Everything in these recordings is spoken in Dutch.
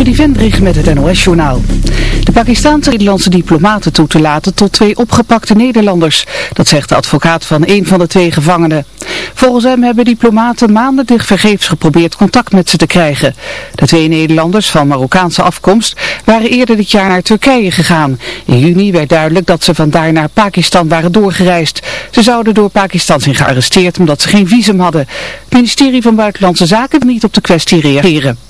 Trudy Vendrich met het NOS-journaal. De Pakistaanse Nederlandse diplomaten toe te laten tot twee opgepakte Nederlanders. Dat zegt de advocaat van een van de twee gevangenen. Volgens hem hebben diplomaten maanden vergeefs geprobeerd contact met ze te krijgen. De twee Nederlanders van Marokkaanse afkomst waren eerder dit jaar naar Turkije gegaan. In juni werd duidelijk dat ze vandaar naar Pakistan waren doorgereisd. Ze zouden door Pakistan zijn gearresteerd omdat ze geen visum hadden. Het ministerie van Buitenlandse Zaken niet op de kwestie reageren.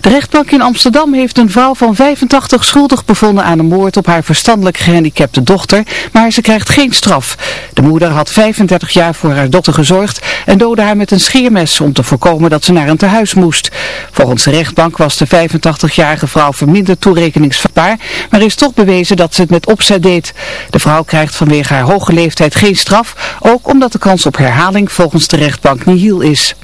De rechtbank in Amsterdam heeft een vrouw van 85 schuldig bevonden aan een moord op haar verstandelijk gehandicapte dochter, maar ze krijgt geen straf. De moeder had 35 jaar voor haar dochter gezorgd en doodde haar met een scheermes om te voorkomen dat ze naar een tehuis moest. Volgens de rechtbank was de 85-jarige vrouw verminderd toerekeningsvatbaar, maar is toch bewezen dat ze het met opzet deed. De vrouw krijgt vanwege haar hoge leeftijd geen straf, ook omdat de kans op herhaling volgens de rechtbank nihil is.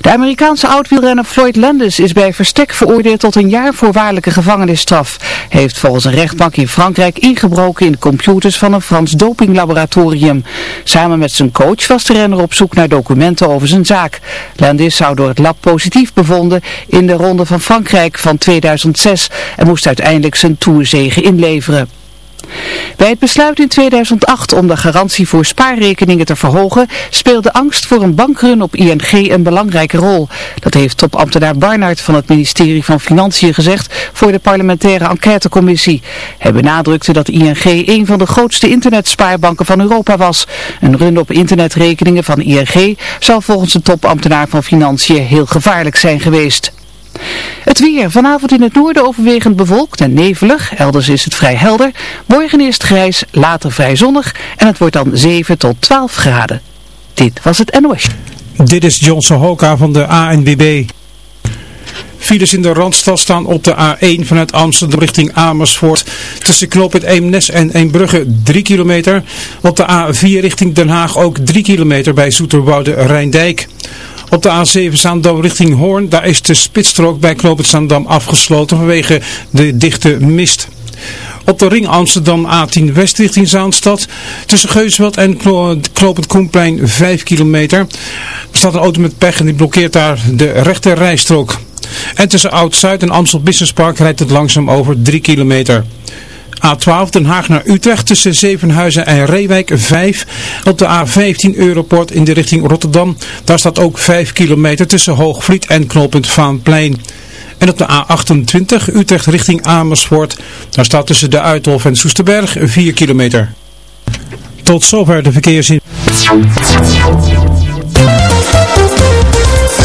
De Amerikaanse oud-wielrenner Floyd Landis is bij verstek veroordeeld tot een jaar voorwaardelijke gevangenisstraf. Hij heeft volgens een rechtbank in Frankrijk ingebroken in de computers van een Frans dopinglaboratorium. Samen met zijn coach was de renner op zoek naar documenten over zijn zaak. Landis zou door het lab positief bevonden in de Ronde van Frankrijk van 2006 en moest uiteindelijk zijn toerzegen inleveren. Bij het besluit in 2008 om de garantie voor spaarrekeningen te verhogen, speelde angst voor een bankrun op ING een belangrijke rol. Dat heeft topambtenaar Barnard van het ministerie van Financiën gezegd voor de parlementaire enquêtecommissie. Hij benadrukte dat ING een van de grootste internetspaarbanken van Europa was. Een run op internetrekeningen van ING zou volgens de topambtenaar van Financiën heel gevaarlijk zijn geweest. Het weer. Vanavond in het noorden overwegend bewolkt en nevelig. Elders is het vrij helder. Morgen eerst grijs, later vrij zonnig. En het wordt dan 7 tot 12 graden. Dit was het NOS. Dit is John Sohoka van de ANWB. Files in de Randstad staan op de A1 vanuit Amsterdam richting Amersfoort. Tussen knooppunt Eemnes en Eembrugge 3 kilometer. Op de A4 richting Den Haag ook 3 kilometer bij Zoeterwoude Rijndijk. Op de A7 Zaandam richting Hoorn, daar is de spitsstrook bij knooppunt Zaandam afgesloten vanwege de dichte mist. Op de ring Amsterdam A10 West richting Zaanstad. Tussen Geusveld en Knopend Koenplein 5 kilometer. Er staat een auto met pech en die blokkeert daar de rechte rijstrook. En tussen Oud-Zuid en Amstel Business Park rijdt het langzaam over 3 kilometer. A12 Den Haag naar Utrecht tussen Zevenhuizen en Reewijk 5. Op de A15 Europort in de richting Rotterdam. Daar staat ook 5 kilometer tussen Hoogvliet en knooppunt Vaanplein. En op de A28 Utrecht richting Amersfoort. Daar staat tussen de Uithof en Soesterberg 4 kilometer. Tot zover de verkeersin.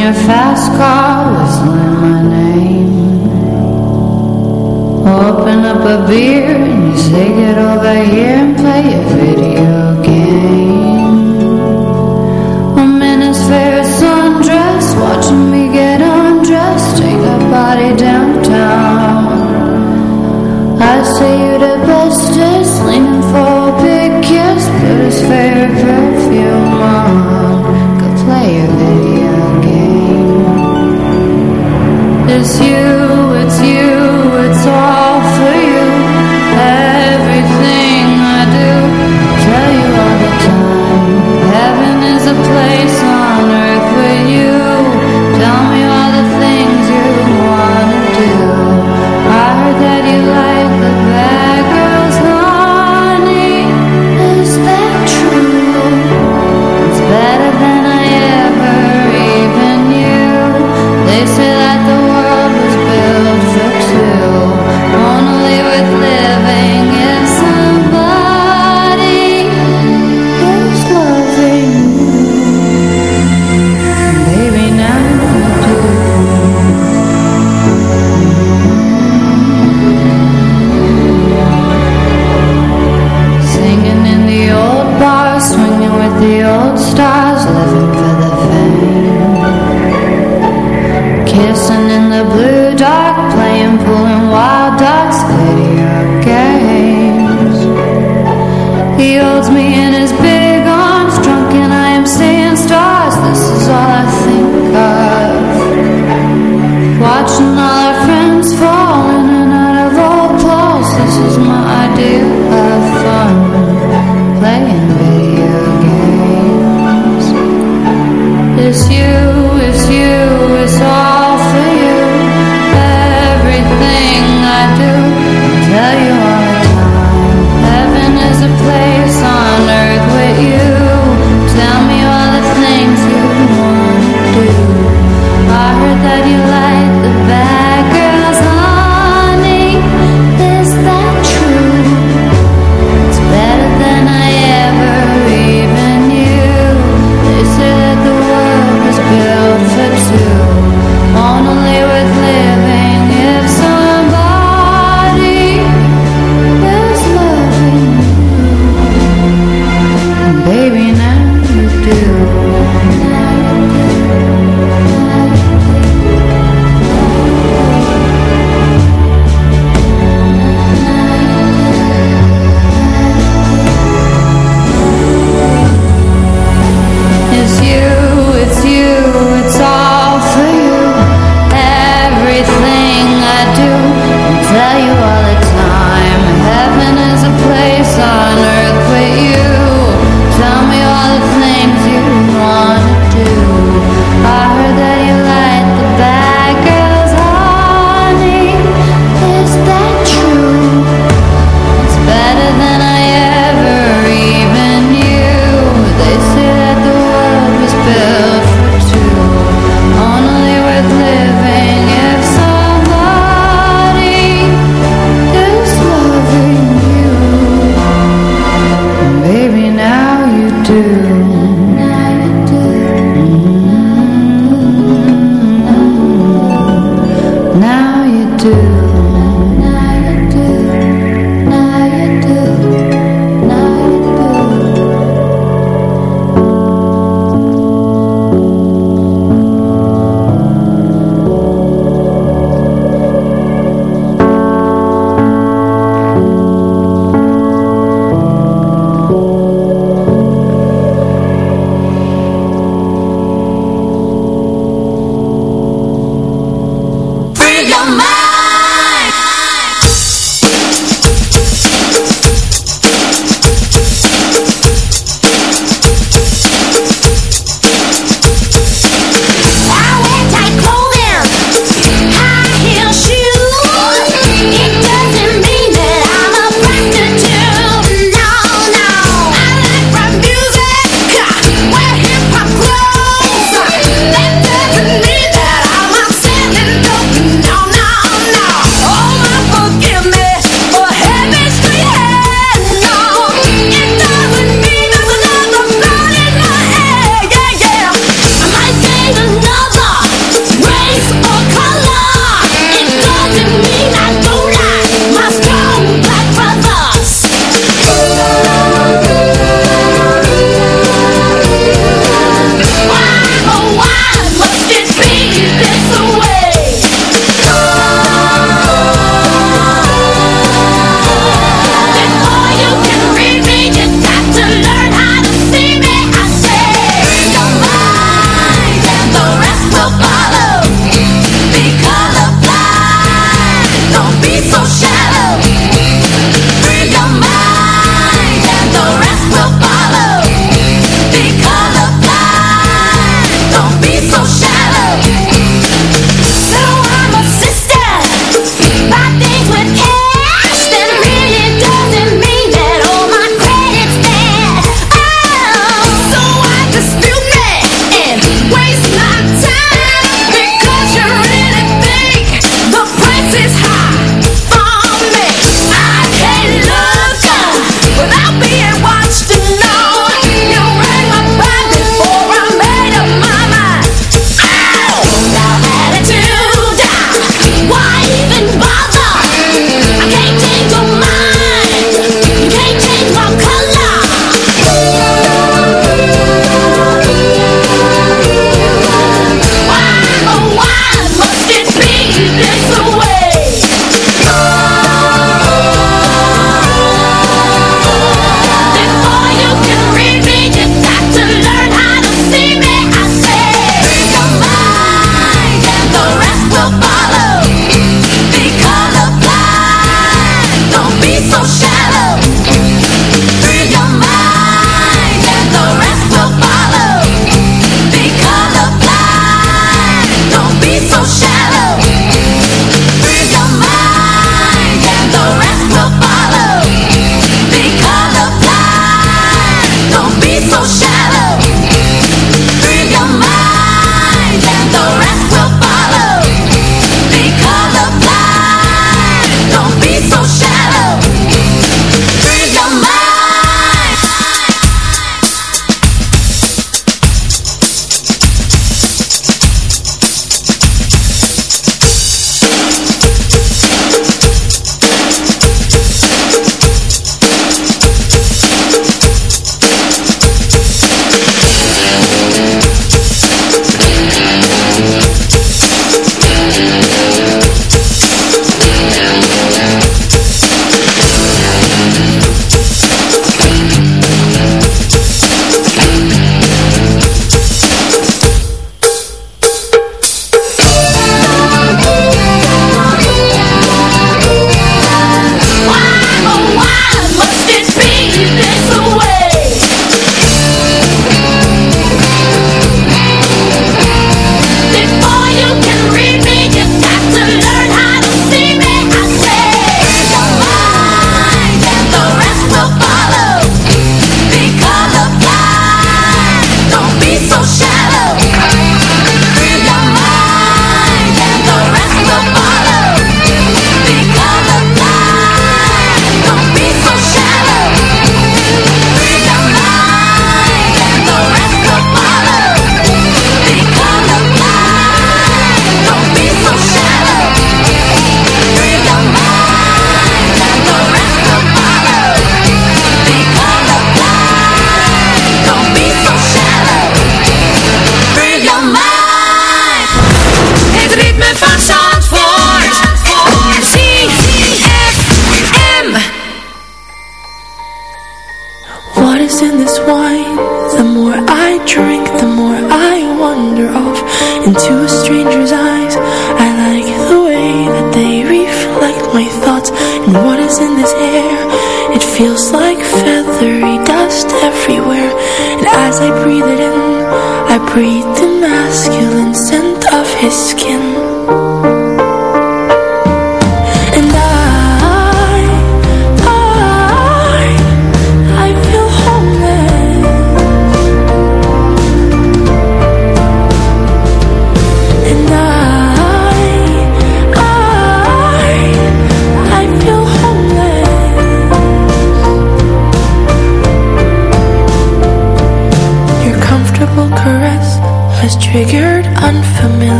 Your fast car, whistling my name. Open up a beer and you say get over here and play a video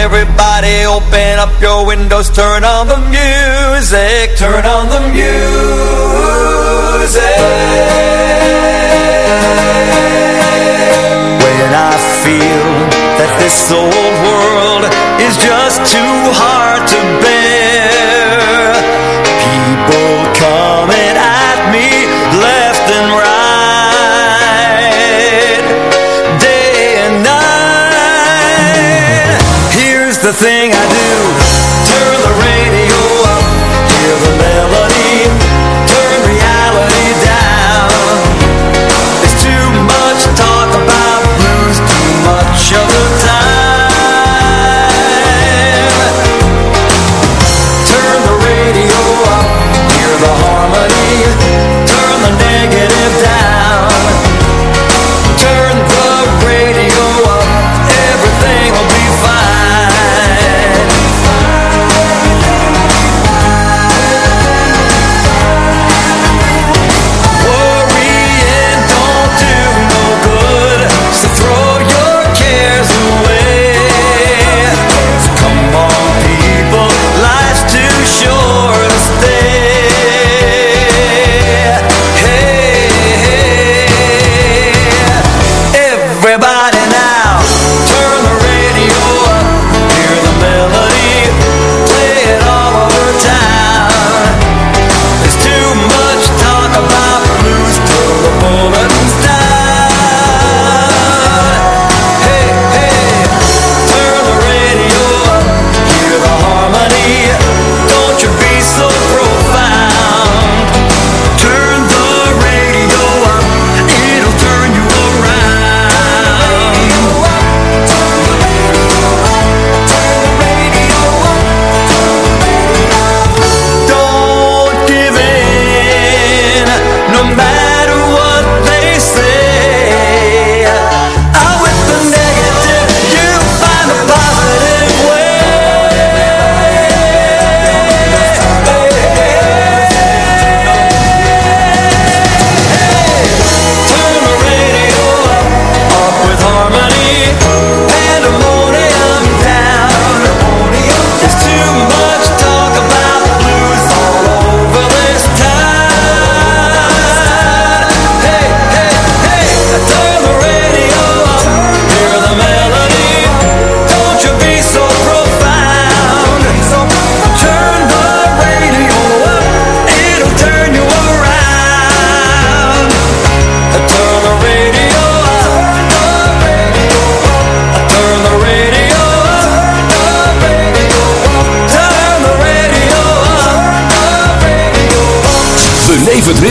Everybody open up your windows, turn on the music, turn on the music. When I feel that this old world is just too hard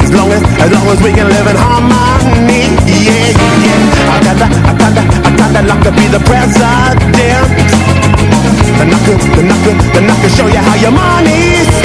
As long as, as long as we can live in harmony Yeah, yeah. I kinda, I kinda, I kinda like to be the president. And I could, and I could, and I could show you how your money's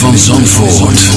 van Zandvoort.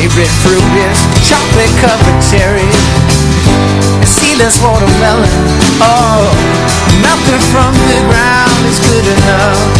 Favorite fruit is chocolate covered cherry. Seedless watermelon Oh, melting from the ground is good enough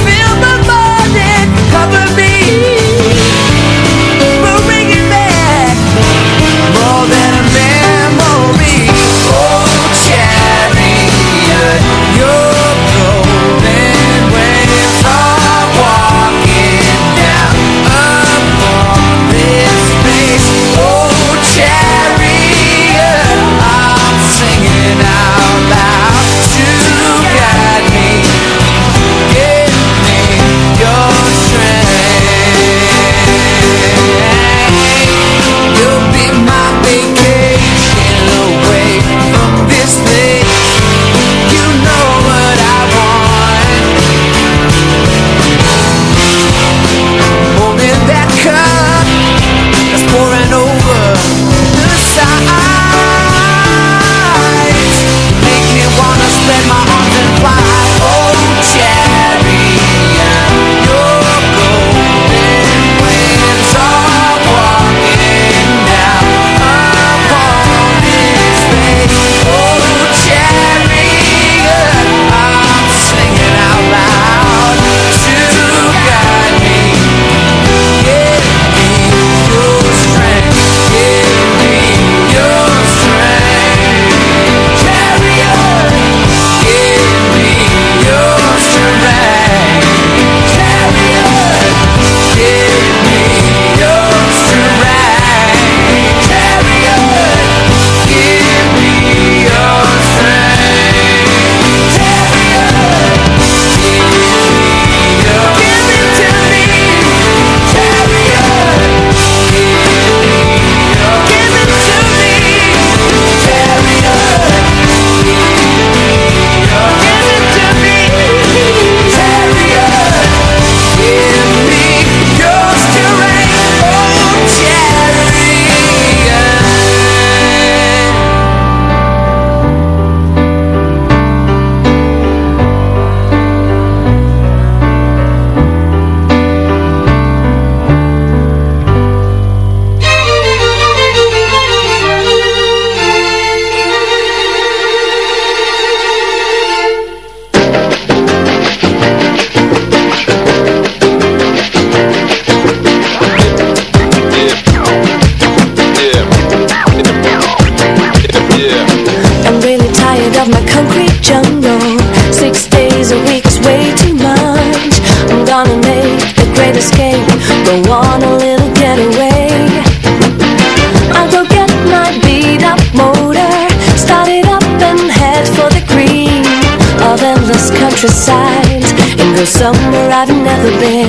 the bed.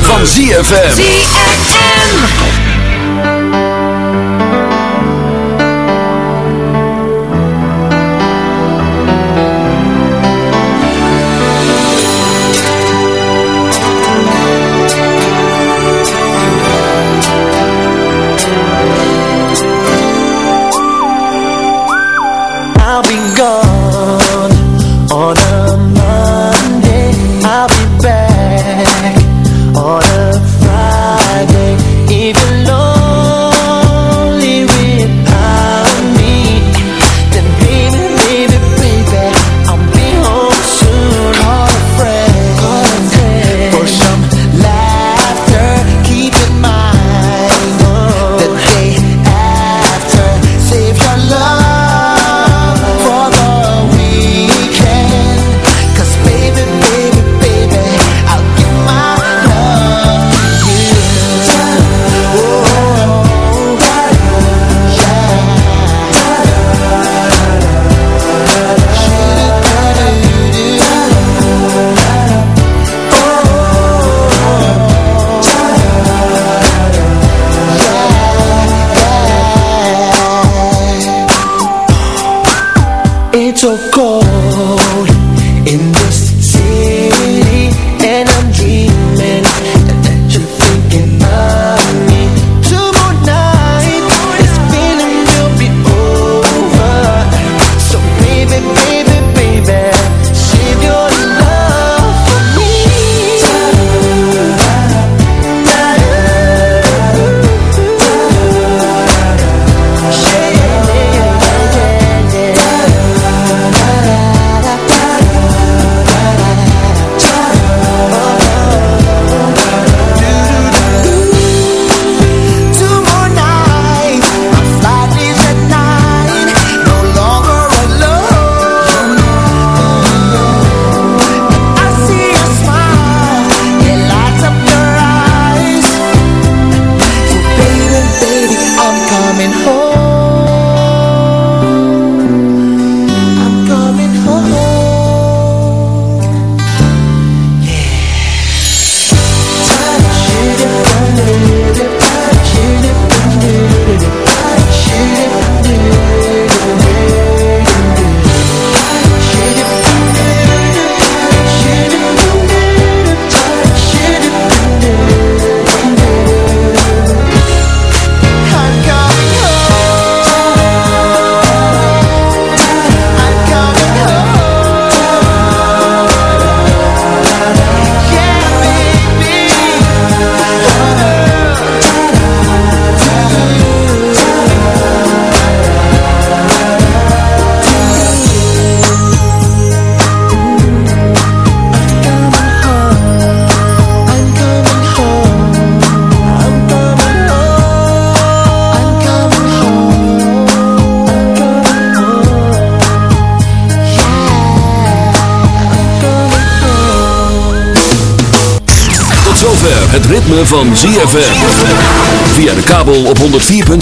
van ZFM.